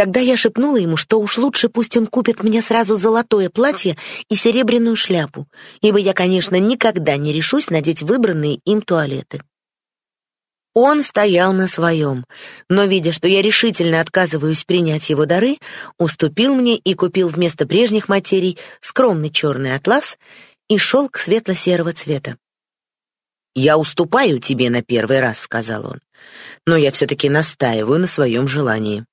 Тогда я шепнула ему, что уж лучше пусть он купит мне сразу золотое платье и серебряную шляпу, ибо я, конечно, никогда не решусь надеть выбранные им туалеты. Он стоял на своем, но, видя, что я решительно отказываюсь принять его дары, уступил мне и купил вместо прежних материй скромный черный атлас и шелк светло-серого цвета. «Я уступаю тебе на первый раз», — сказал он, — «но я все-таки настаиваю на своем желании.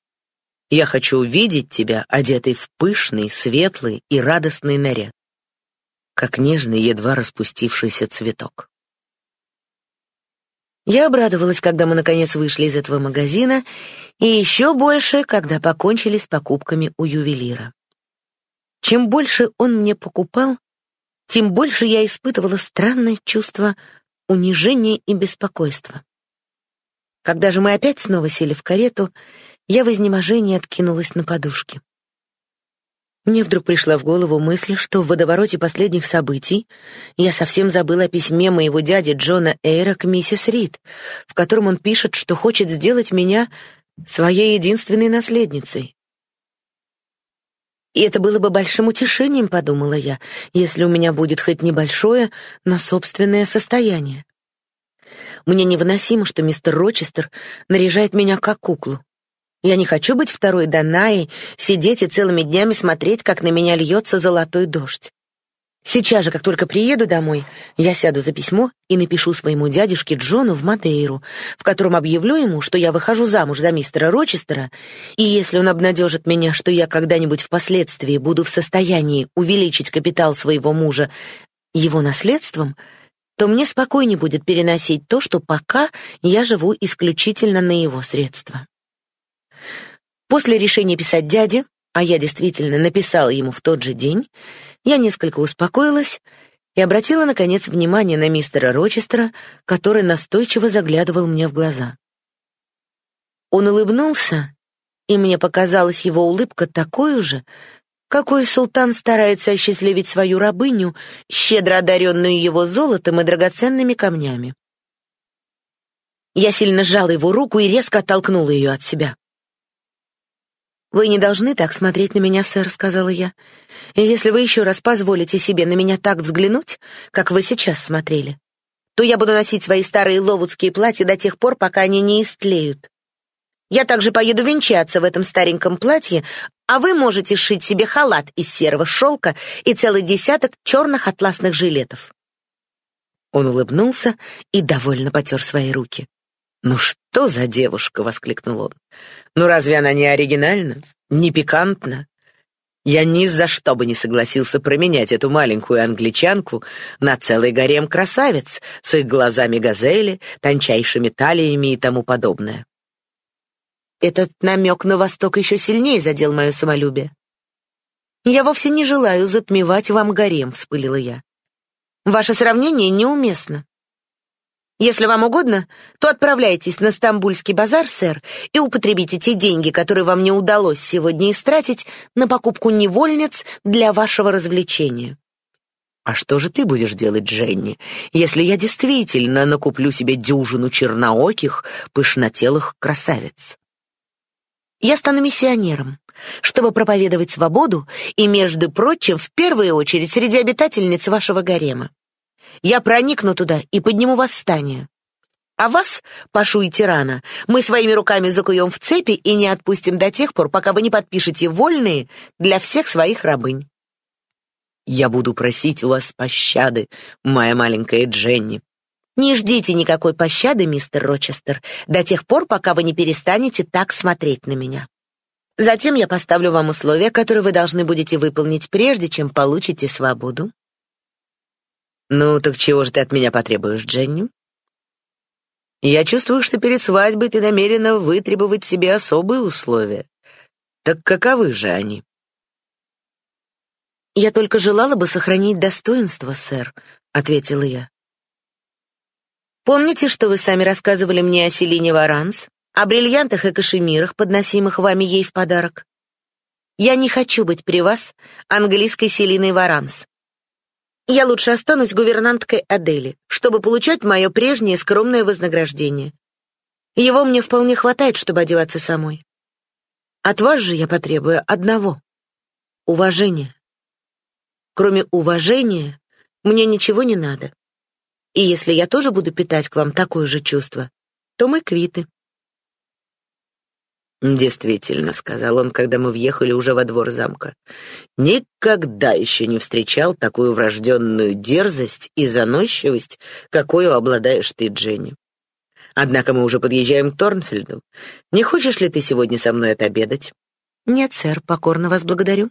Я хочу увидеть тебя, одетый в пышный, светлый и радостный наряд, как нежный, едва распустившийся цветок». Я обрадовалась, когда мы наконец вышли из этого магазина, и еще больше, когда покончили с покупками у ювелира. Чем больше он мне покупал, тем больше я испытывала странное чувство унижения и беспокойства. Когда же мы опять снова сели в карету, я в изнеможении откинулась на подушке. Мне вдруг пришла в голову мысль, что в водовороте последних событий я совсем забыла о письме моего дяди Джона Эйра к миссис Рид, в котором он пишет, что хочет сделать меня своей единственной наследницей. И это было бы большим утешением, подумала я, если у меня будет хоть небольшое, но собственное состояние. Мне невыносимо, что мистер Рочестер наряжает меня как куклу. Я не хочу быть второй Данаей, сидеть и целыми днями смотреть, как на меня льется золотой дождь. Сейчас же, как только приеду домой, я сяду за письмо и напишу своему дядюшке Джону в Мадейру, в котором объявлю ему, что я выхожу замуж за мистера Рочестера, и если он обнадежит меня, что я когда-нибудь впоследствии буду в состоянии увеличить капитал своего мужа его наследством, то мне спокойнее будет переносить то, что пока я живу исключительно на его средства. После решения писать дяде, а я действительно написала ему в тот же день, я несколько успокоилась и обратила, наконец, внимание на мистера Рочестера, который настойчиво заглядывал мне в глаза. Он улыбнулся, и мне показалась его улыбка такой же, какой султан старается осчастливить свою рабыню, щедро одаренную его золотом и драгоценными камнями. Я сильно сжала его руку и резко оттолкнула ее от себя. «Вы не должны так смотреть на меня, сэр», — сказала я. «И если вы еще раз позволите себе на меня так взглянуть, как вы сейчас смотрели, то я буду носить свои старые ловудские платья до тех пор, пока они не истлеют. Я также поеду венчаться в этом стареньком платье, а вы можете сшить себе халат из серого шелка и целый десяток черных атласных жилетов». Он улыбнулся и довольно потер свои руки. «Ну что за девушка?» — воскликнул он. «Ну разве она не оригинальна? Не пикантна? Я ни за что бы не согласился променять эту маленькую англичанку на целый гарем красавиц с их глазами газели, тончайшими талиями и тому подобное». Этот намек на восток еще сильнее задел мое самолюбие. «Я вовсе не желаю затмевать вам гарем», — вспылила я. «Ваше сравнение неуместно. Если вам угодно, то отправляйтесь на Стамбульский базар, сэр, и употребите те деньги, которые вам не удалось сегодня истратить, на покупку невольниц для вашего развлечения. А что же ты будешь делать, Дженни, если я действительно накуплю себе дюжину чернооких, пышнотелых красавиц? Я стану миссионером, чтобы проповедовать свободу и, между прочим, в первую очередь среди обитательниц вашего гарема. Я проникну туда и подниму восстание. А вас, Пашу и Тирана, мы своими руками закуем в цепи и не отпустим до тех пор, пока вы не подпишете вольные для всех своих рабынь. Я буду просить у вас пощады, моя маленькая Дженни. Не ждите никакой пощады, мистер Рочестер, до тех пор, пока вы не перестанете так смотреть на меня. Затем я поставлю вам условия, которые вы должны будете выполнить прежде, чем получите свободу. Ну, так чего же ты от меня потребуешь, Дженни? Я чувствую, что перед свадьбой ты намерена вытребовать себе особые условия. Так каковы же они? Я только желала бы сохранить достоинство, сэр, ответила я. Помните, что вы сами рассказывали мне о Селине Варанс, о бриллиантах и кашемирах, подносимых вами ей в подарок? Я не хочу быть при вас английской Селиной Варанс. Я лучше останусь гувернанткой Адели, чтобы получать мое прежнее скромное вознаграждение. Его мне вполне хватает, чтобы одеваться самой. От вас же я потребую одного — уважения. Кроме уважения мне ничего не надо. И если я тоже буду питать к вам такое же чувство, то мы квиты. Действительно, сказал он, когда мы въехали уже во двор замка. Никогда еще не встречал такую врожденную дерзость и заносчивость, какой обладаешь ты, Дженни. Однако мы уже подъезжаем к Торнфельду. Не хочешь ли ты сегодня со мной отобедать? Нет, сэр, покорно вас благодарю.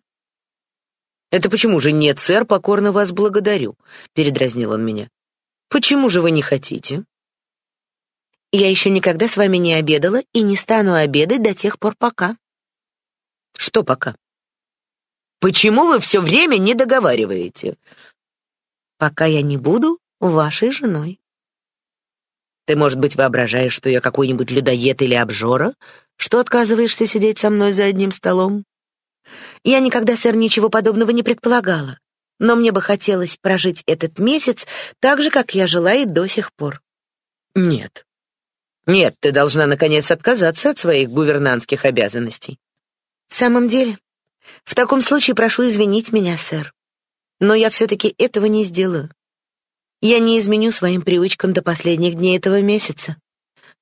Это почему же нет, сэр, покорно вас благодарю, передразнил он меня. Почему же вы не хотите? Я еще никогда с вами не обедала и не стану обедать до тех пор, пока. Что пока? Почему вы все время не договариваете? Пока я не буду вашей женой. Ты, может быть, воображаешь, что я какой-нибудь людоед или обжора, что отказываешься сидеть со мной за одним столом? Я никогда, сэр, ничего подобного не предполагала. Но мне бы хотелось прожить этот месяц так же, как я жила и до сих пор. Нет. Нет, ты должна наконец отказаться от своих гувернантских обязанностей. В самом деле, в таком случае прошу извинить меня, сэр. Но я все-таки этого не сделаю. Я не изменю своим привычкам до последних дней этого месяца.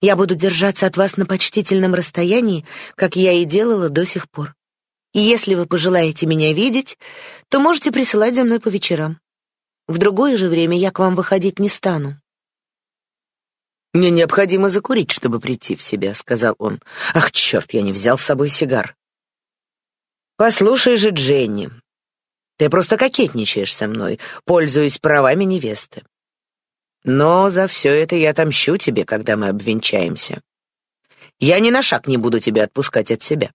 Я буду держаться от вас на почтительном расстоянии, как я и делала до сих пор. И если вы пожелаете меня видеть, то можете присылать за мной по вечерам. В другое же время я к вам выходить не стану. «Мне необходимо закурить, чтобы прийти в себя», — сказал он. «Ах, черт, я не взял с собой сигар». «Послушай же, Дженни, ты просто кокетничаешь со мной, пользуясь правами невесты. Но за все это я отомщу тебе, когда мы обвенчаемся. Я ни на шаг не буду тебя отпускать от себя.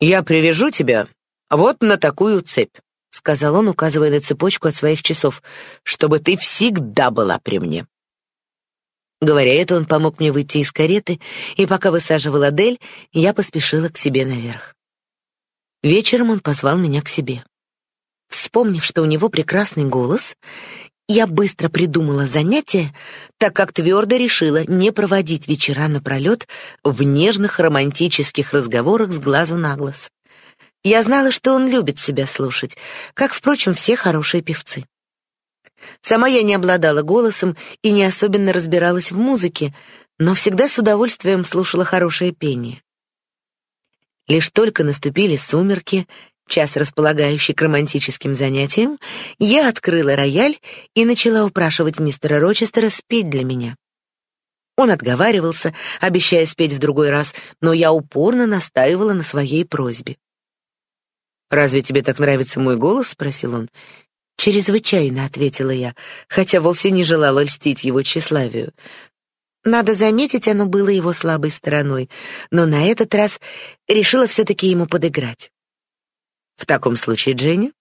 Я привяжу тебя вот на такую цепь», — сказал он, указывая на цепочку от своих часов, «чтобы ты всегда была при мне». Говоря это, он помог мне выйти из кареты, и пока высаживал Адель, я поспешила к себе наверх. Вечером он позвал меня к себе. Вспомнив, что у него прекрасный голос, я быстро придумала занятие, так как твердо решила не проводить вечера напролет в нежных романтических разговорах с глазу на глаз. Я знала, что он любит себя слушать, как, впрочем, все хорошие певцы. Сама я не обладала голосом и не особенно разбиралась в музыке, но всегда с удовольствием слушала хорошее пение. Лишь только наступили сумерки, час располагающий к романтическим занятиям, я открыла рояль и начала упрашивать мистера Рочестера спеть для меня. Он отговаривался, обещая спеть в другой раз, но я упорно настаивала на своей просьбе. «Разве тебе так нравится мой голос?» — спросил он. «Чрезвычайно», — ответила я, хотя вовсе не желала льстить его тщеславию. Надо заметить, оно было его слабой стороной, но на этот раз решила все-таки ему подыграть. «В таком случае, Дженни,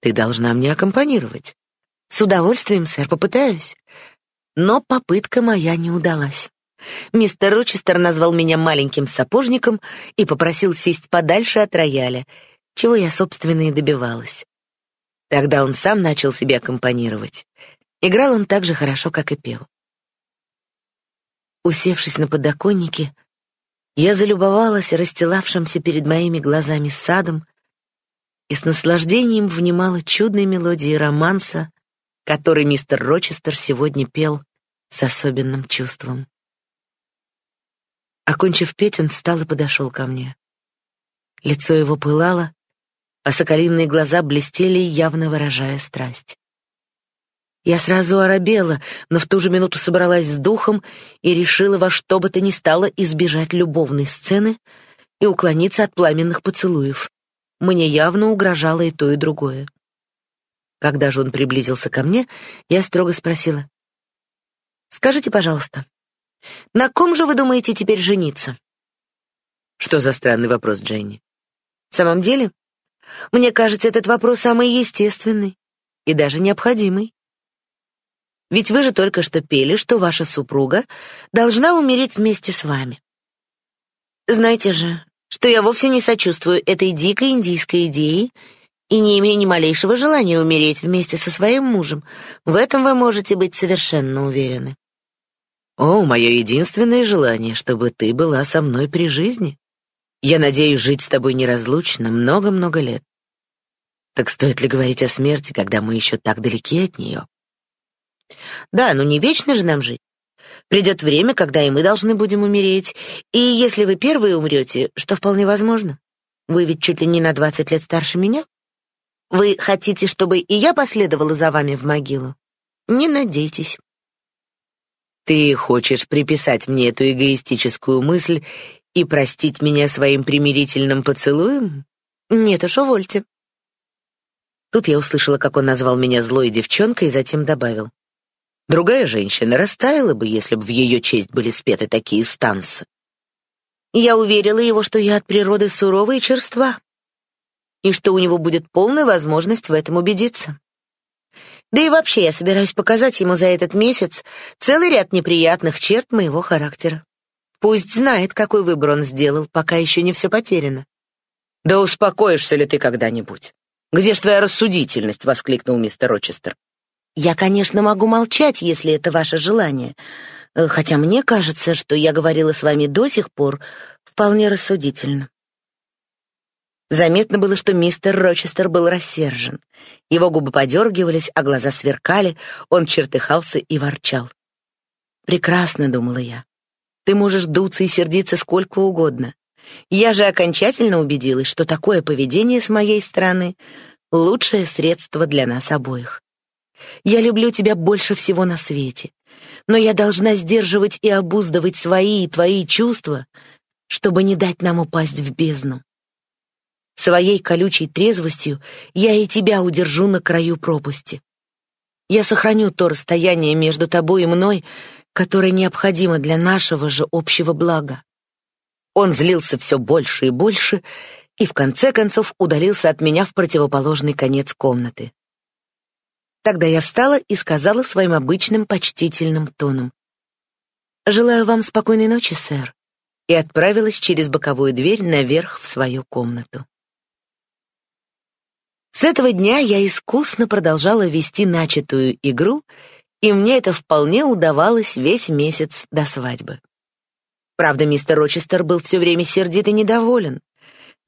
ты должна мне аккомпанировать». «С удовольствием, сэр, попытаюсь». Но попытка моя не удалась. Мистер Рочестер назвал меня маленьким сапожником и попросил сесть подальше от рояля, чего я, собственно, и добивалась. Тогда он сам начал себе аккомпанировать. Играл он так же хорошо, как и пел. Усевшись на подоконнике, я залюбовалась расстилавшимся перед моими глазами садом и с наслаждением внимала чудной мелодии романса, который мистер Рочестер сегодня пел с особенным чувством. Окончив петь, он встал и подошел ко мне. Лицо его пылало, а соколиные глаза блестели, явно выражая страсть. Я сразу оробела, но в ту же минуту собралась с духом и решила во что бы то ни стало избежать любовной сцены и уклониться от пламенных поцелуев. Мне явно угрожало и то, и другое. Когда же он приблизился ко мне, я строго спросила. «Скажите, пожалуйста, на ком же вы думаете теперь жениться?» Что за странный вопрос, Дженни? В самом деле, мне кажется, этот вопрос самый естественный и даже необходимый. Ведь вы же только что пели, что ваша супруга должна умереть вместе с вами. Знаете же, что я вовсе не сочувствую этой дикой индийской идее и не имею ни малейшего желания умереть вместе со своим мужем. В этом вы можете быть совершенно уверены. О, мое единственное желание, чтобы ты была со мной при жизни. Я надеюсь жить с тобой неразлучно много-много лет. Так стоит ли говорить о смерти, когда мы еще так далеки от нее? Да, но не вечно же нам жить. Придет время, когда и мы должны будем умереть. И если вы первые умрете, что вполне возможно. Вы ведь чуть ли не на двадцать лет старше меня. Вы хотите, чтобы и я последовала за вами в могилу? Не надейтесь. Ты хочешь приписать мне эту эгоистическую мысль и простить меня своим примирительным поцелуем? Нет уж, увольте. Тут я услышала, как он назвал меня злой девчонкой и затем добавил: Другая женщина растаяла бы, если бы в ее честь были спеты такие станцы. Я уверила его, что я от природы сурова и черства, и что у него будет полная возможность в этом убедиться. Да и вообще я собираюсь показать ему за этот месяц целый ряд неприятных черт моего характера. Пусть знает, какой выбор он сделал, пока еще не все потеряно. Да успокоишься ли ты когда-нибудь? Где ж твоя рассудительность, воскликнул мистер Рочестер. Я, конечно, могу молчать, если это ваше желание, э, хотя мне кажется, что я говорила с вами до сих пор вполне рассудительно. Заметно было, что мистер Рочестер был рассержен. Его губы подергивались, а глаза сверкали, он чертыхался и ворчал. «Прекрасно», — думала я. «Ты можешь дуться и сердиться сколько угодно. Я же окончательно убедилась, что такое поведение с моей стороны — лучшее средство для нас обоих. Я люблю тебя больше всего на свете, но я должна сдерживать и обуздывать свои и твои чувства, чтобы не дать нам упасть в бездну. Своей колючей трезвостью я и тебя удержу на краю пропасти. Я сохраню то расстояние между тобой и мной, которое необходимо для нашего же общего блага. Он злился все больше и больше и в конце концов удалился от меня в противоположный конец комнаты. Тогда я встала и сказала своим обычным почтительным тоном. «Желаю вам спокойной ночи, сэр», и отправилась через боковую дверь наверх в свою комнату. С этого дня я искусно продолжала вести начатую игру, и мне это вполне удавалось весь месяц до свадьбы. Правда, мистер Рочестер был все время сердит и недоволен,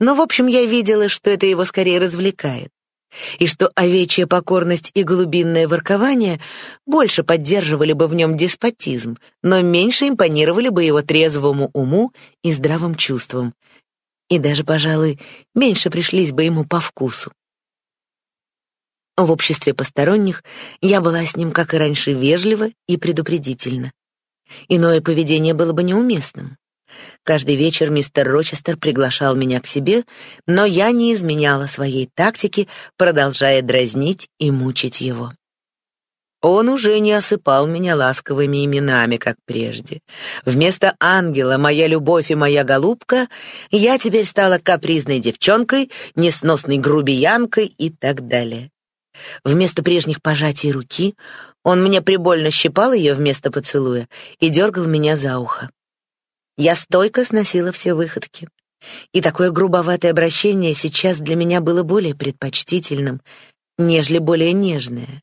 но, в общем, я видела, что это его скорее развлекает и что овечья покорность и голубинное воркование больше поддерживали бы в нем деспотизм, но меньше импонировали бы его трезвому уму и здравым чувствам, и даже, пожалуй, меньше пришлись бы ему по вкусу. В обществе посторонних я была с ним, как и раньше, вежлива и предупредительна. Иное поведение было бы неуместным. Каждый вечер мистер Рочестер приглашал меня к себе, но я не изменяла своей тактики, продолжая дразнить и мучить его. Он уже не осыпал меня ласковыми именами, как прежде. Вместо ангела, моя любовь и моя голубка, я теперь стала капризной девчонкой, несносной грубиянкой и так далее. Вместо прежних пожатий руки он мне прибольно щипал ее вместо поцелуя и дергал меня за ухо. Я стойко сносила все выходки. И такое грубоватое обращение сейчас для меня было более предпочтительным, нежели более нежное.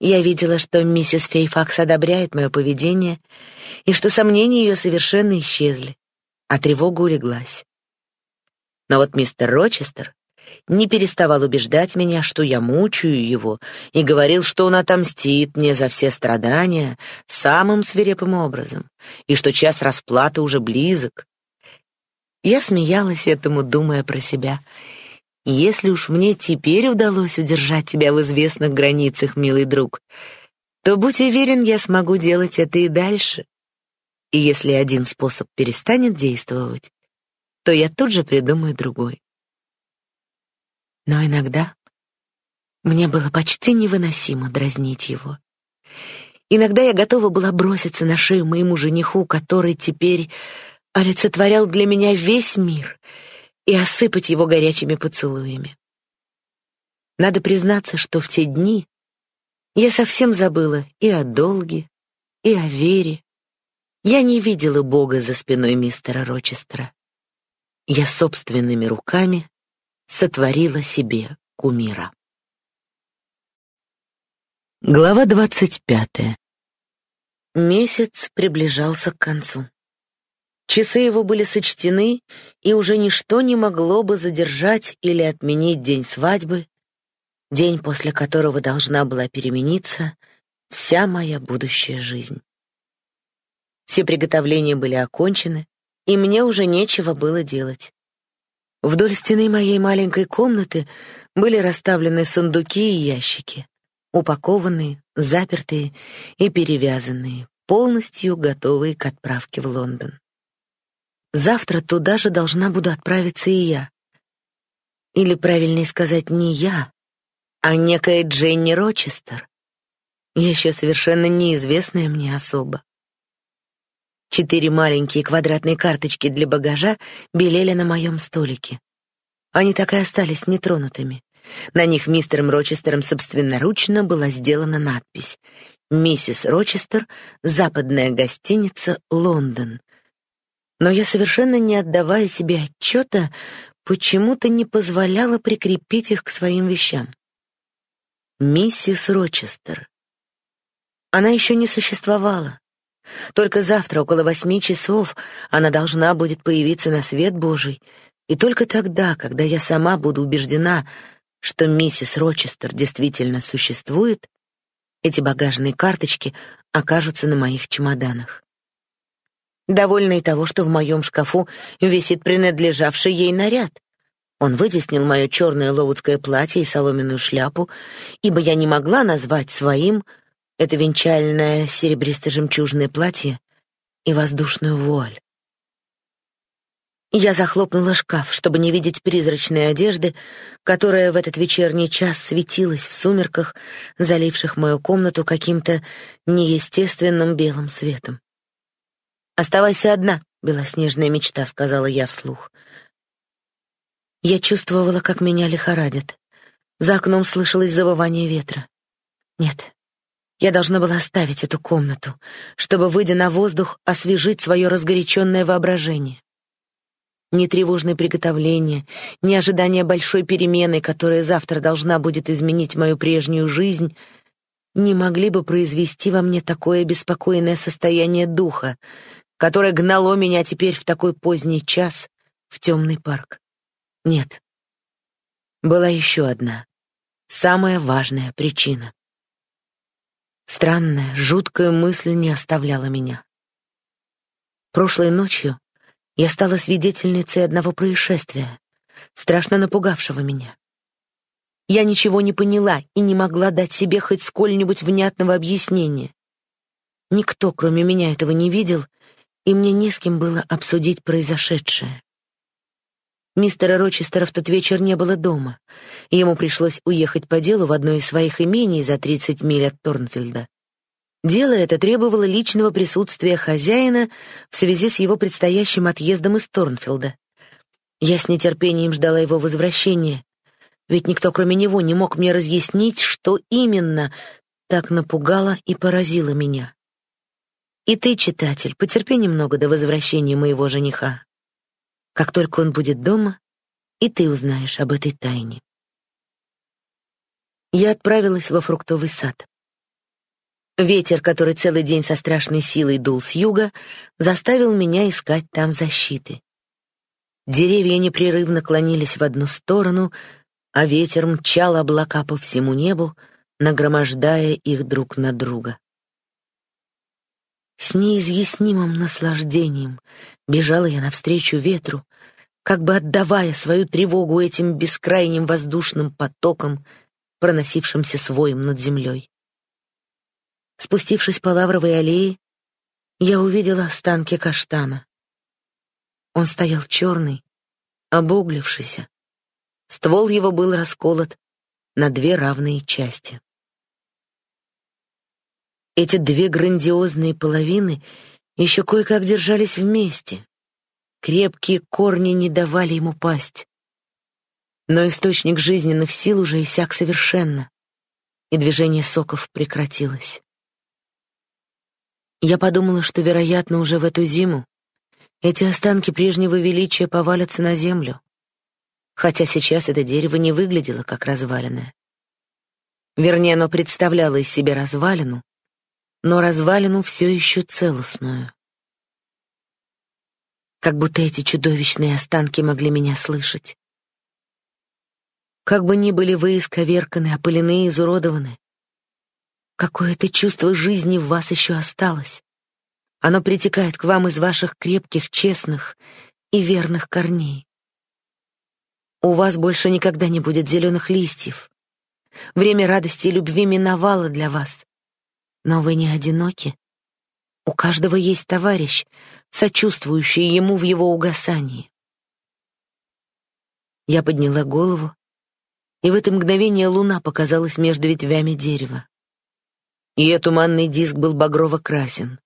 Я видела, что миссис Фейфакс одобряет мое поведение, и что сомнения ее совершенно исчезли, а тревога улеглась. Но вот мистер Рочестер не переставал убеждать меня, что я мучаю его, и говорил, что он отомстит мне за все страдания самым свирепым образом, и что час расплаты уже близок. Я смеялась этому, думая про себя. Если уж мне теперь удалось удержать тебя в известных границах, милый друг, то будь уверен, я смогу делать это и дальше. И если один способ перестанет действовать, то я тут же придумаю другой. Но иногда мне было почти невыносимо дразнить его. Иногда я готова была броситься на шею моему жениху, который теперь олицетворял для меня весь мир, и осыпать его горячими поцелуями. Надо признаться, что в те дни я совсем забыла и о долге, и о вере. Я не видела Бога за спиной мистера Рочестера. Я собственными руками сотворила себе кумира. Глава двадцать пятая. Месяц приближался к концу. Часы его были сочтены, и уже ничто не могло бы задержать или отменить день свадьбы, день, после которого должна была перемениться вся моя будущая жизнь. Все приготовления были окончены, и мне уже нечего было делать. Вдоль стены моей маленькой комнаты были расставлены сундуки и ящики, упакованные, запертые и перевязанные, полностью готовые к отправке в Лондон. Завтра туда же должна буду отправиться и я. Или, правильнее сказать, не я, а некая Дженни Рочестер, еще совершенно неизвестная мне особа. Четыре маленькие квадратные карточки для багажа белели на моем столике. Они так и остались нетронутыми. На них мистером Рочестером собственноручно была сделана надпись «Миссис Рочестер, западная гостиница, Лондон» но я, совершенно не отдавая себе отчета, почему-то не позволяла прикрепить их к своим вещам. Миссис Рочестер. Она еще не существовала. Только завтра, около восьми часов, она должна будет появиться на свет Божий, и только тогда, когда я сама буду убеждена, что миссис Рочестер действительно существует, эти багажные карточки окажутся на моих чемоданах. Довольна и того, что в моем шкафу висит принадлежавший ей наряд. Он вытеснил мое черное ловудское платье и соломенную шляпу, ибо я не могла назвать своим это венчальное серебристо-жемчужное платье и воздушную вуаль. Я захлопнула шкаф, чтобы не видеть призрачной одежды, которая в этот вечерний час светилась в сумерках, заливших мою комнату каким-то неестественным белым светом. «Оставайся одна, белоснежная мечта», — сказала я вслух. Я чувствовала, как меня лихорадит. За окном слышалось завывание ветра. Нет, я должна была оставить эту комнату, чтобы, выйдя на воздух, освежить свое разгоряченное воображение. Ни тревожные приготовления, ни ожидание большой перемены, которая завтра должна будет изменить мою прежнюю жизнь, не могли бы произвести во мне такое беспокойное состояние духа, которое гнало меня теперь в такой поздний час в темный парк. Нет. Была еще одна, самая важная причина. Странная, жуткая мысль не оставляла меня. Прошлой ночью я стала свидетельницей одного происшествия, страшно напугавшего меня. Я ничего не поняла и не могла дать себе хоть сколь-нибудь внятного объяснения. Никто, кроме меня, этого не видел и мне не с кем было обсудить произошедшее. Мистера Рочестера в тот вечер не было дома, ему пришлось уехать по делу в одно из своих имений за 30 миль от Торнфилда. Дело это требовало личного присутствия хозяина в связи с его предстоящим отъездом из Торнфилда. Я с нетерпением ждала его возвращения, ведь никто кроме него не мог мне разъяснить, что именно так напугало и поразило меня. И ты, читатель, потерпи немного до возвращения моего жениха. Как только он будет дома, и ты узнаешь об этой тайне. Я отправилась во фруктовый сад. Ветер, который целый день со страшной силой дул с юга, заставил меня искать там защиты. Деревья непрерывно клонились в одну сторону, а ветер мчал облака по всему небу, нагромождая их друг на друга. С неизъяснимым наслаждением бежала я навстречу ветру, как бы отдавая свою тревогу этим бескрайним воздушным потокам, проносившимся своим над землей. Спустившись по лавровой аллее, я увидела останки каштана. Он стоял черный, обуглившийся. Ствол его был расколот на две равные части. Эти две грандиозные половины еще кое-как держались вместе. Крепкие корни не давали ему пасть. Но источник жизненных сил уже иссяк совершенно, и движение соков прекратилось. Я подумала, что, вероятно, уже в эту зиму эти останки прежнего величия повалятся на землю, хотя сейчас это дерево не выглядело как разваленное. Вернее, оно представляло из себя развалину, но развалину все еще целостную. Как будто эти чудовищные останки могли меня слышать. Как бы ни были вы исковерканы, опылены и изуродованы, какое-то чувство жизни в вас еще осталось. Оно притекает к вам из ваших крепких, честных и верных корней. У вас больше никогда не будет зеленых листьев. Время радости и любви миновало для вас. Но вы не одиноки. У каждого есть товарищ, сочувствующий ему в его угасании. Я подняла голову, и в это мгновение луна показалась между ветвями дерева. Ее туманный диск был багрово-красен.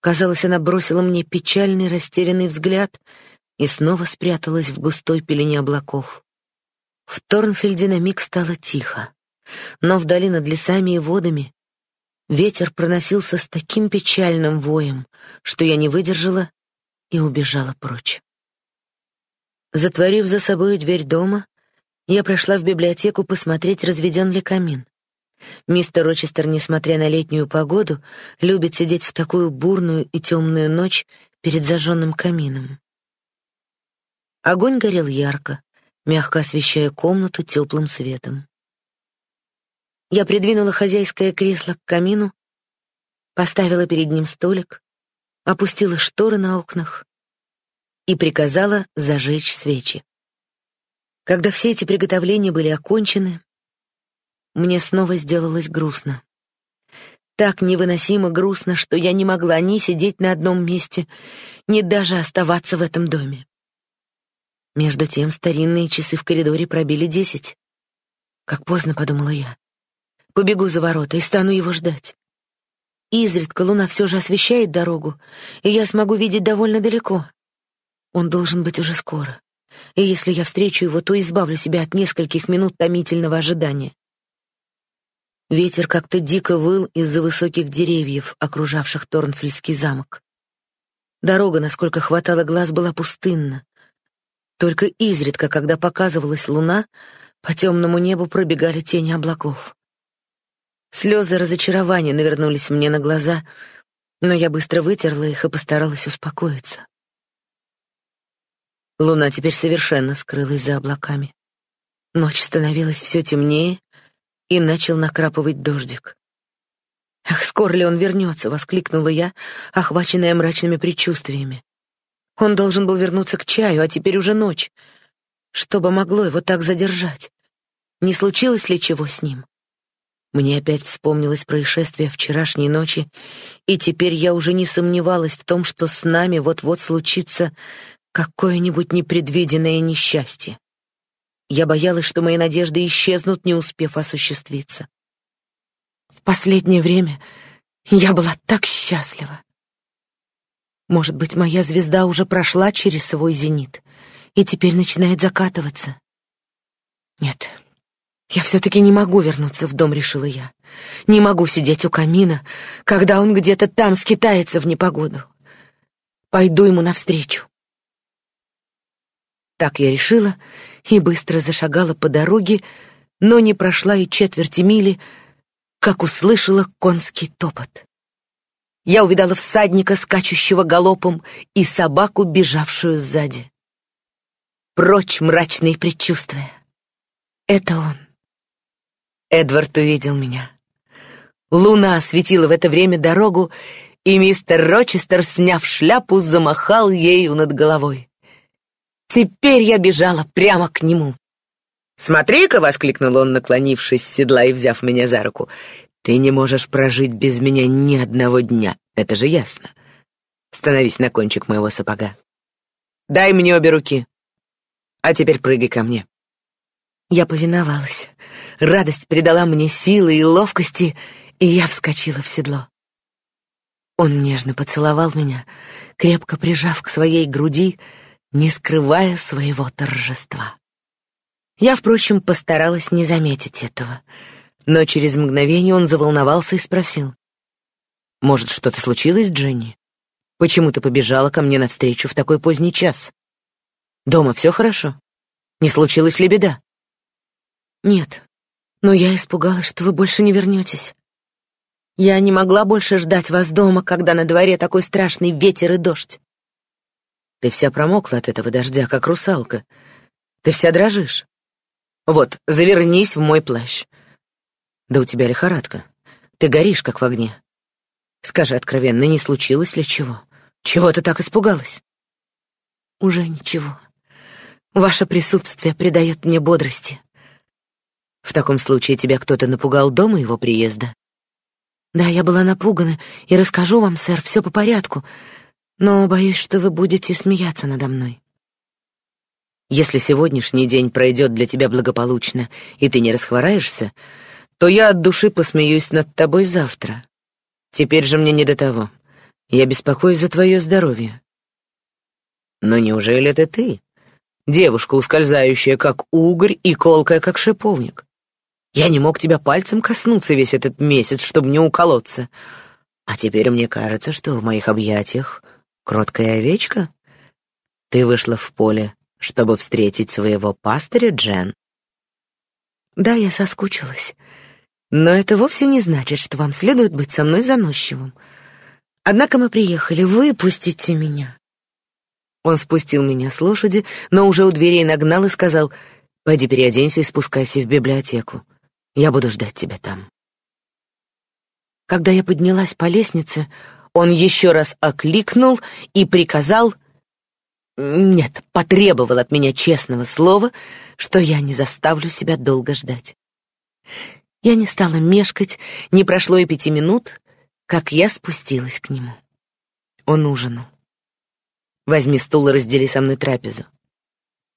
Казалось, она бросила мне печальный, растерянный взгляд и снова спряталась в густой пелене облаков. В Торнфельде на миг стало тихо, но вдали над лесами и водами ветер проносился с таким печальным воем, что я не выдержала и убежала прочь. Затворив за собой дверь дома, я прошла в библиотеку посмотреть, разведен ли камин. Мистер Рочестер, несмотря на летнюю погоду, любит сидеть в такую бурную и темную ночь перед зажженным камином. Огонь горел ярко, мягко освещая комнату теплым светом. Я придвинула хозяйское кресло к камину, поставила перед ним столик, опустила шторы на окнах и приказала зажечь свечи. Когда все эти приготовления были окончены, мне снова сделалось грустно. Так невыносимо грустно, что я не могла ни сидеть на одном месте, ни даже оставаться в этом доме. Между тем старинные часы в коридоре пробили десять. Как поздно, подумала я. Побегу за ворота и стану его ждать. Изредка луна все же освещает дорогу, и я смогу видеть довольно далеко. Он должен быть уже скоро. И если я встречу его, то избавлю себя от нескольких минут томительного ожидания. Ветер как-то дико выл из-за высоких деревьев, окружавших Торнфельский замок. Дорога, насколько хватало глаз, была пустынна. Только изредка, когда показывалась луна, по темному небу пробегали тени облаков. Слезы разочарования навернулись мне на глаза, но я быстро вытерла их и постаралась успокоиться. Луна теперь совершенно скрылась за облаками. Ночь становилась все темнее, и начал накрапывать дождик. «Ах, скоро ли он вернется?» — воскликнула я, охваченная мрачными предчувствиями. «Он должен был вернуться к чаю, а теперь уже ночь. Что бы могло его так задержать? Не случилось ли чего с ним?» Мне опять вспомнилось происшествие вчерашней ночи, и теперь я уже не сомневалась в том, что с нами вот-вот случится какое-нибудь непредвиденное несчастье. Я боялась, что мои надежды исчезнут, не успев осуществиться. В последнее время я была так счастлива. Может быть, моя звезда уже прошла через свой зенит и теперь начинает закатываться. Нет, я все-таки не могу вернуться в дом, решила я. Не могу сидеть у камина, когда он где-то там скитается в непогоду. Пойду ему навстречу. Так я решила и быстро зашагала по дороге, но не прошла и четверти мили, как услышала конский топот. Я увидала всадника, скачущего галопом, и собаку, бежавшую сзади. Прочь мрачные предчувствия. Это он. Эдвард увидел меня. Луна осветила в это время дорогу, и мистер Рочестер, сняв шляпу, замахал ею над головой. Теперь я бежала прямо к нему. «Смотри-ка!» — воскликнул он, наклонившись с седла и взяв меня за руку. «Ты не можешь прожить без меня ни одного дня, это же ясно. Становись на кончик моего сапога. Дай мне обе руки. А теперь прыгай ко мне». Я повиновалась. Радость придала мне силы и ловкости, и я вскочила в седло. Он нежно поцеловал меня, крепко прижав к своей груди, не скрывая своего торжества. Я, впрочем, постаралась не заметить этого, но через мгновение он заволновался и спросил. «Может, что-то случилось, Дженни? Почему ты побежала ко мне навстречу в такой поздний час? Дома все хорошо? Не случилась ли беда?» «Нет, но я испугалась, что вы больше не вернетесь. Я не могла больше ждать вас дома, когда на дворе такой страшный ветер и дождь. Ты вся промокла от этого дождя, как русалка. Ты вся дрожишь. Вот, завернись в мой плащ. Да у тебя лихорадка. Ты горишь, как в огне. Скажи откровенно, не случилось ли чего? Чего ты так испугалась? Уже ничего. Ваше присутствие придает мне бодрости. В таком случае тебя кто-то напугал до моего приезда? Да, я была напугана, и расскажу вам, сэр, все по порядку, но боюсь, что вы будете смеяться надо мной. Если сегодняшний день пройдет для тебя благополучно, и ты не расхвораешься, то я от души посмеюсь над тобой завтра. Теперь же мне не до того. Я беспокоюсь за твое здоровье. Но неужели это ты? Девушка, ускользающая, как угорь, и колкая, как шиповник. Я не мог тебя пальцем коснуться весь этот месяц, чтобы не уколоться. А теперь мне кажется, что в моих объятиях кроткая овечка. Ты вышла в поле, чтобы встретить своего пастыря, Джен. Да, я соскучилась. Но это вовсе не значит, что вам следует быть со мной заносчивым. Однако мы приехали, выпустите меня. Он спустил меня с лошади, но уже у дверей нагнал и сказал: "Пойди переоденься и спускайся в библиотеку. Я буду ждать тебя там". Когда я поднялась по лестнице, он еще раз окликнул и приказал нет, потребовал от меня честного слова, что я не заставлю себя долго ждать. Я не стала мешкать, не прошло и пяти минут, как я спустилась к нему. Он ужинал. Возьми стул и раздели со мной трапезу.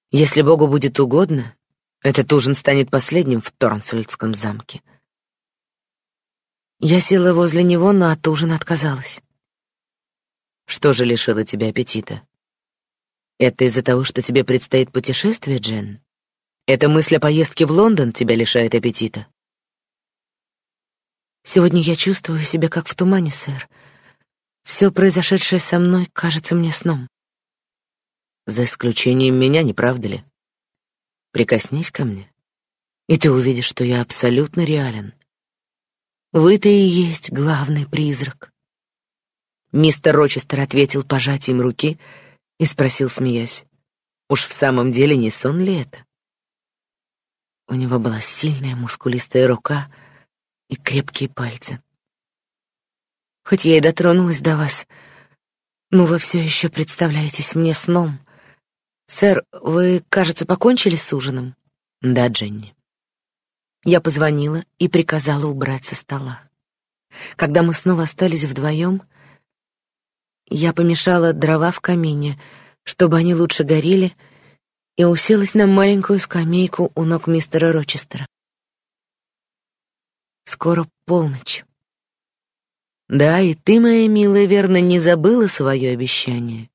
Если Богу будет угодно, этот ужин станет последним в Торнфельдском замке. Я села возле него, но от ужина отказалась. Что же лишило тебя аппетита? Это из-за того, что тебе предстоит путешествие, Джен? Эта мысль о поездке в Лондон тебя лишает аппетита? Сегодня я чувствую себя как в тумане, сэр. Все произошедшее со мной кажется мне сном. За исключением меня, не правда ли? Прикоснись ко мне, и ты увидишь, что я абсолютно реален. Вы-то и есть главный призрак. Мистер Рочестер ответил пожатием руки и спросил, смеясь, уж в самом деле не сон ли это? У него была сильная мускулистая рука — и крепкие пальцы. Хоть я и дотронулась до вас, но вы все еще представляетесь мне сном. Сэр, вы, кажется, покончили с ужином? Да, Дженни. Я позвонила и приказала убрать со стола. Когда мы снова остались вдвоем, я помешала дрова в камине, чтобы они лучше горели, и уселась на маленькую скамейку у ног мистера Рочестера. Скоро полночь. Да, и ты, моя милая, верно, не забыла свое обещание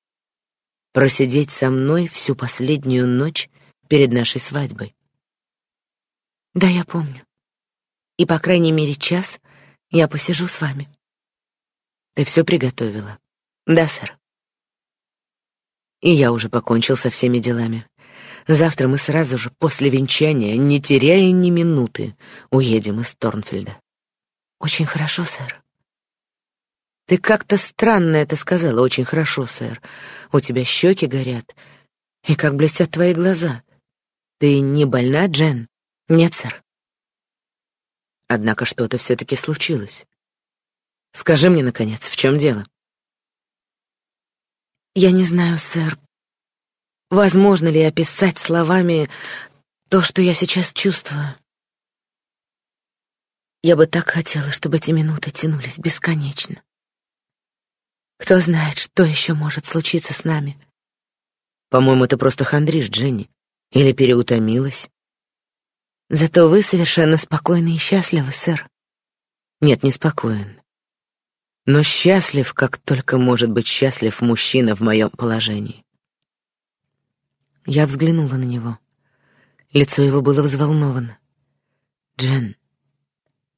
просидеть со мной всю последнюю ночь перед нашей свадьбой. Да, я помню. И по крайней мере час я посижу с вами. Ты все приготовила? Да, сэр. И я уже покончил со всеми делами. Завтра мы сразу же после венчания, не теряя ни минуты, уедем из Торнфельда. Очень хорошо, сэр. Ты как-то странно это сказала. Очень хорошо, сэр. У тебя щеки горят. И как блестят твои глаза. Ты не больна, Джен? Нет, сэр. Однако что-то все-таки случилось. Скажи мне, наконец, в чем дело? Я не знаю, сэр, Возможно ли описать словами то, что я сейчас чувствую? Я бы так хотела, чтобы эти минуты тянулись бесконечно. Кто знает, что еще может случиться с нами. По-моему, ты просто хандришь, Дженни. Или переутомилась. Зато вы совершенно спокойны и счастливы, сэр. Нет, не спокоен. Но счастлив, как только может быть счастлив мужчина в моем положении. Я взглянула на него. Лицо его было взволновано. «Джен,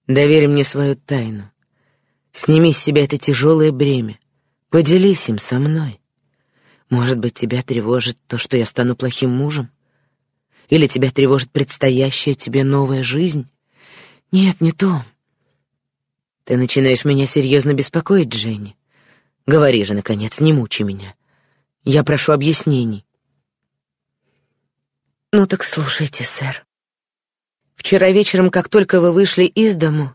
доверь мне свою тайну. Сними с себя это тяжелое бремя. Поделись им со мной. Может быть, тебя тревожит то, что я стану плохим мужем? Или тебя тревожит предстоящая тебе новая жизнь? Нет, не то. Ты начинаешь меня серьезно беспокоить, Дженни. Говори же, наконец, не мучи меня. Я прошу объяснений. Ну так слушайте, сэр. Вчера вечером, как только вы вышли из дому...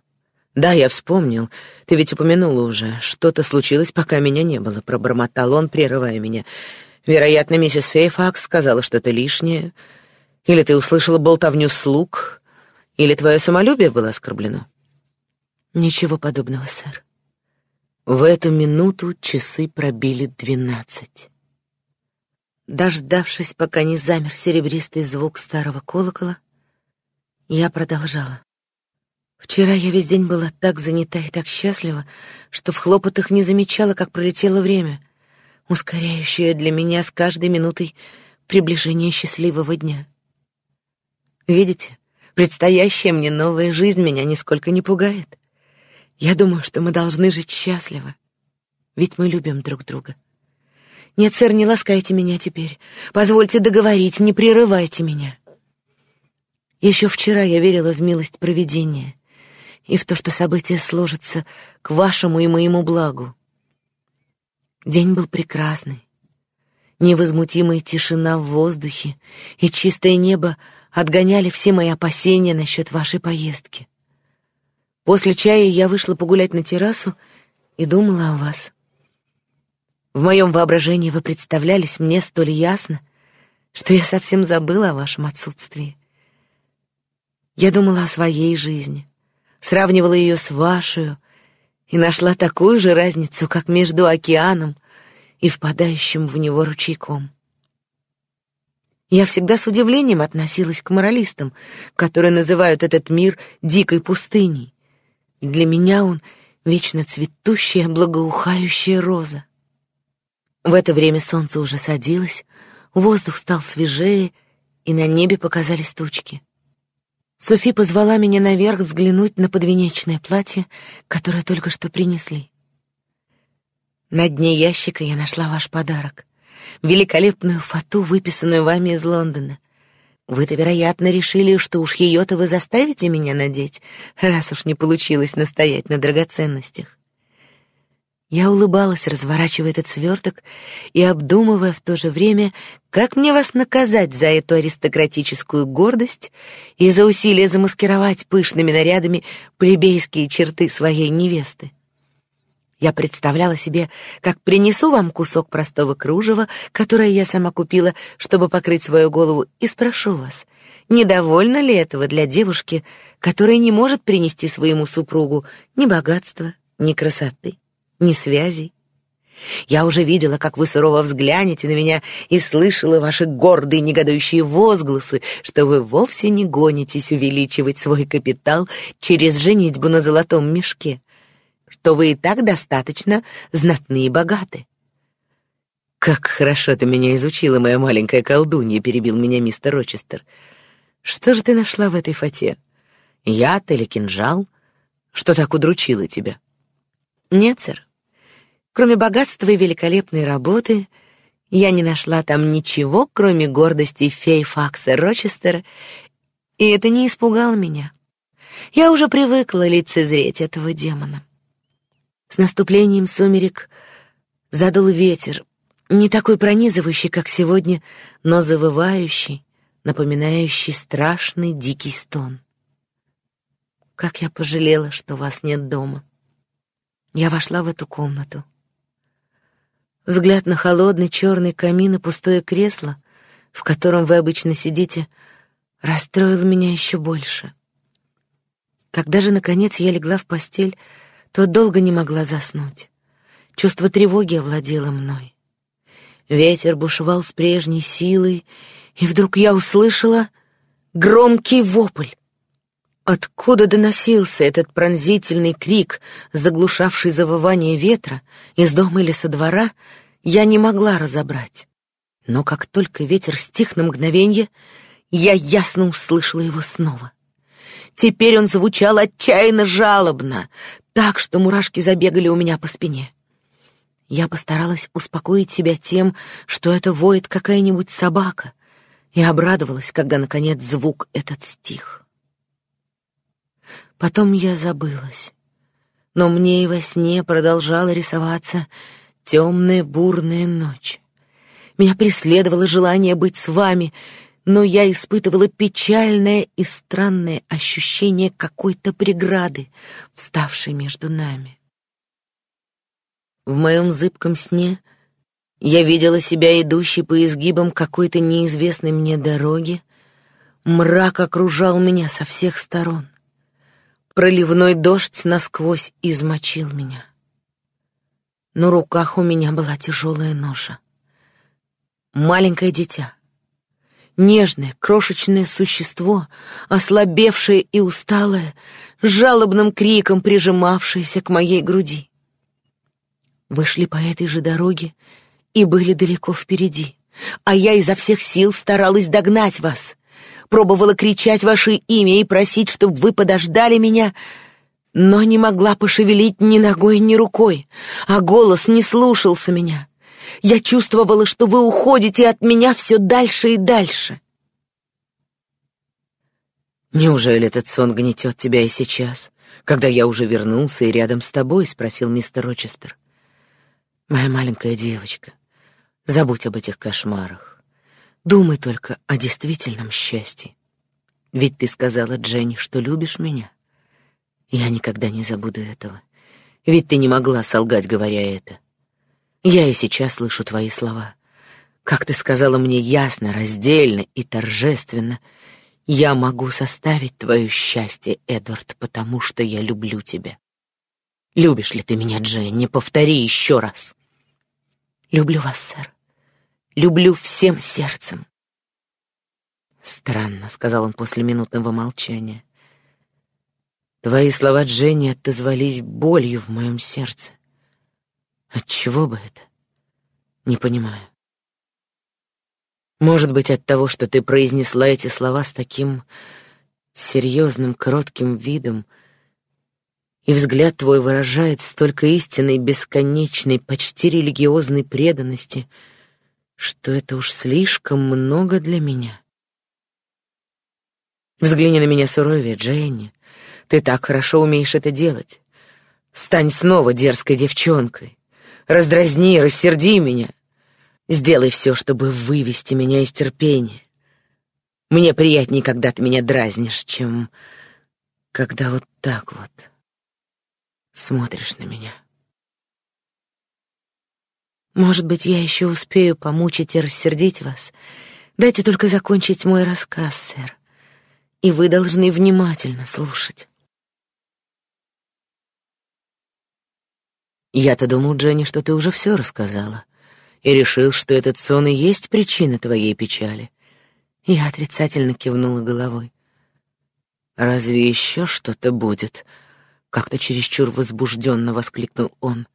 Да, я вспомнил. Ты ведь упомянула уже. Что-то случилось, пока меня не было, пробормотал он, прерывая меня. Вероятно, миссис Фейфакс сказала что-то лишнее. Или ты услышала болтовню слуг, или твое самолюбие было оскорблено. Ничего подобного, сэр. В эту минуту часы пробили двенадцать. Дождавшись, пока не замер серебристый звук старого колокола, я продолжала. Вчера я весь день была так занята и так счастлива, что в хлопотах не замечала, как пролетело время, ускоряющее для меня с каждой минутой приближение счастливого дня. Видите, предстоящая мне новая жизнь меня нисколько не пугает. Я думаю, что мы должны жить счастливо, ведь мы любим друг друга. Нет, сэр, не ласкайте меня теперь. Позвольте договорить, не прерывайте меня. Еще вчера я верила в милость провидения и в то, что события сложатся к вашему и моему благу. День был прекрасный. Невозмутимая тишина в воздухе и чистое небо отгоняли все мои опасения насчет вашей поездки. После чая я вышла погулять на террасу и думала о вас. В моем воображении вы представлялись мне столь ясно, что я совсем забыла о вашем отсутствии. Я думала о своей жизни, сравнивала ее с вашей и нашла такую же разницу, как между океаном и впадающим в него ручейком. Я всегда с удивлением относилась к моралистам, которые называют этот мир дикой пустыней. Для меня он вечно цветущая, благоухающая роза. В это время солнце уже садилось, воздух стал свежее, и на небе показались тучки. Софи позвала меня наверх взглянуть на подвенечное платье, которое только что принесли. На дне ящика я нашла ваш подарок — великолепную фату, выписанную вами из Лондона. Вы-то, вероятно, решили, что уж ее-то вы заставите меня надеть, раз уж не получилось настоять на драгоценностях. Я улыбалась, разворачивая этот сверток и обдумывая в то же время, как мне вас наказать за эту аристократическую гордость и за усилие замаскировать пышными нарядами плебейские черты своей невесты. Я представляла себе, как принесу вам кусок простого кружева, которое я сама купила, чтобы покрыть свою голову, и спрошу вас, недовольна ли этого для девушки, которая не может принести своему супругу ни богатства, ни красоты ни связей. Я уже видела, как вы сурово взглянете на меня и слышала ваши гордые негодующие возгласы, что вы вовсе не гонитесь увеличивать свой капитал через женитьбу на золотом мешке, что вы и так достаточно знатны и богаты. «Как хорошо ты меня изучила, моя маленькая колдунья», — перебил меня мистер Рочестер. «Что же ты нашла в этой фате? Яд или кинжал? Что так удручило тебя?» «Нет, сэр. Кроме богатства и великолепной работы, я не нашла там ничего, кроме гордости Фейфакса Рочестера, и это не испугало меня. Я уже привыкла лицезреть этого демона. С наступлением сумерек задул ветер, не такой пронизывающий, как сегодня, но завывающий, напоминающий страшный дикий стон. Как я пожалела, что вас нет дома. Я вошла в эту комнату. Взгляд на холодный черный камин и пустое кресло, в котором вы обычно сидите, расстроил меня еще больше. Когда же, наконец, я легла в постель, то долго не могла заснуть. Чувство тревоги овладело мной. Ветер бушевал с прежней силой, и вдруг я услышала громкий вопль. Откуда доносился этот пронзительный крик, заглушавший завывание ветра, из дома или со двора, я не могла разобрать. Но как только ветер стих на мгновенье, я ясно услышала его снова. Теперь он звучал отчаянно жалобно, так что мурашки забегали у меня по спине. Я постаралась успокоить себя тем, что это воет какая-нибудь собака, и обрадовалась, когда, наконец, звук этот стих. Потом я забылась. Но мне и во сне продолжала рисоваться темная бурная ночь. Меня преследовало желание быть с вами, но я испытывала печальное и странное ощущение какой-то преграды, вставшей между нами. В моем зыбком сне я видела себя идущей по изгибам какой-то неизвестной мне дороги, мрак окружал меня со всех сторон. Проливной дождь насквозь измочил меня. На руках у меня была тяжелая ноша. Маленькое дитя. Нежное, крошечное существо, ослабевшее и усталое, с жалобным криком прижимавшееся к моей груди. Вы шли по этой же дороге и были далеко впереди, а я изо всех сил старалась догнать вас пробовала кричать ваше имя и просить, чтобы вы подождали меня, но не могла пошевелить ни ногой, ни рукой, а голос не слушался меня. Я чувствовала, что вы уходите от меня все дальше и дальше. Неужели этот сон гнетет тебя и сейчас, когда я уже вернулся и рядом с тобой, спросил мистер Рочестер. Моя маленькая девочка, забудь об этих кошмарах. Думай только о действительном счастье. Ведь ты сказала Дженни, что любишь меня. Я никогда не забуду этого. Ведь ты не могла солгать, говоря это. Я и сейчас слышу твои слова. Как ты сказала мне ясно, раздельно и торжественно, я могу составить твое счастье, Эдвард, потому что я люблю тебя. Любишь ли ты меня, Дженни? Повтори еще раз. Люблю вас, сэр. Люблю всем сердцем. Странно, сказал он после минутного молчания. Твои слова, Дженни, отозвались болью в моем сердце. От чего бы это? Не понимаю. Может быть, от того, что ты произнесла эти слова с таким серьезным, кротким видом, и взгляд твой выражает столько истинной, бесконечной, почти религиозной преданности — что это уж слишком много для меня. Взгляни на меня суровее, Дженни. Ты так хорошо умеешь это делать. Стань снова дерзкой девчонкой. Раздразни, рассерди меня. Сделай все, чтобы вывести меня из терпения. Мне приятнее, когда ты меня дразнишь, чем когда вот так вот смотришь на меня. Может быть, я еще успею помучить и рассердить вас. Дайте только закончить мой рассказ, сэр. И вы должны внимательно слушать. Я-то думал, Дженни, что ты уже все рассказала. И решил, что этот сон и есть причина твоей печали. Я отрицательно кивнула головой. Разве еще что-то будет? Как-то чересчур возбужденно воскликнул он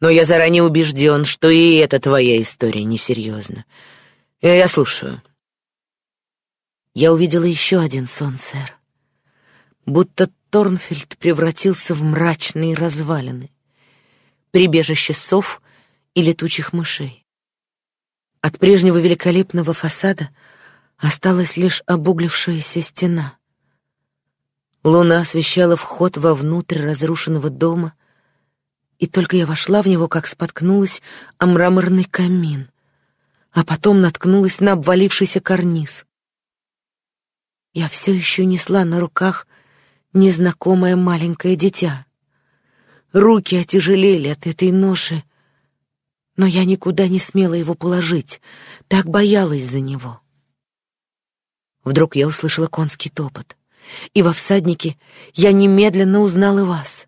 но я заранее убежден, что и эта твоя история несерьезна. Э, я слушаю. Я увидела еще один сон, сэр. Будто Торнфельд превратился в мрачные развалины, прибежище сов и летучих мышей. От прежнего великолепного фасада осталась лишь обуглившаяся стена. Луна освещала вход вовнутрь разрушенного дома, и только я вошла в него, как споткнулась о мраморный камин, а потом наткнулась на обвалившийся карниз. Я все еще несла на руках незнакомое маленькое дитя. Руки отяжелели от этой ноши, но я никуда не смела его положить, так боялась за него. Вдруг я услышала конский топот, и во всаднике я немедленно узнала вас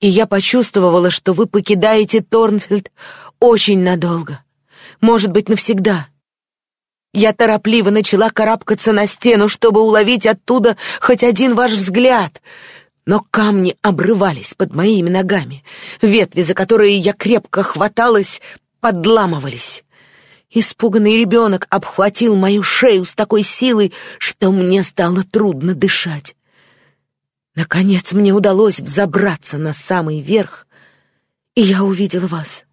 и я почувствовала, что вы покидаете Торнфилд очень надолго, может быть, навсегда. Я торопливо начала карабкаться на стену, чтобы уловить оттуда хоть один ваш взгляд, но камни обрывались под моими ногами, ветви, за которые я крепко хваталась, подламывались. Испуганный ребенок обхватил мою шею с такой силой, что мне стало трудно дышать. Наконец мне удалось взобраться на самый верх, и я увидела вас.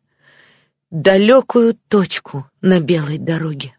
Далекую точку на белой дороге.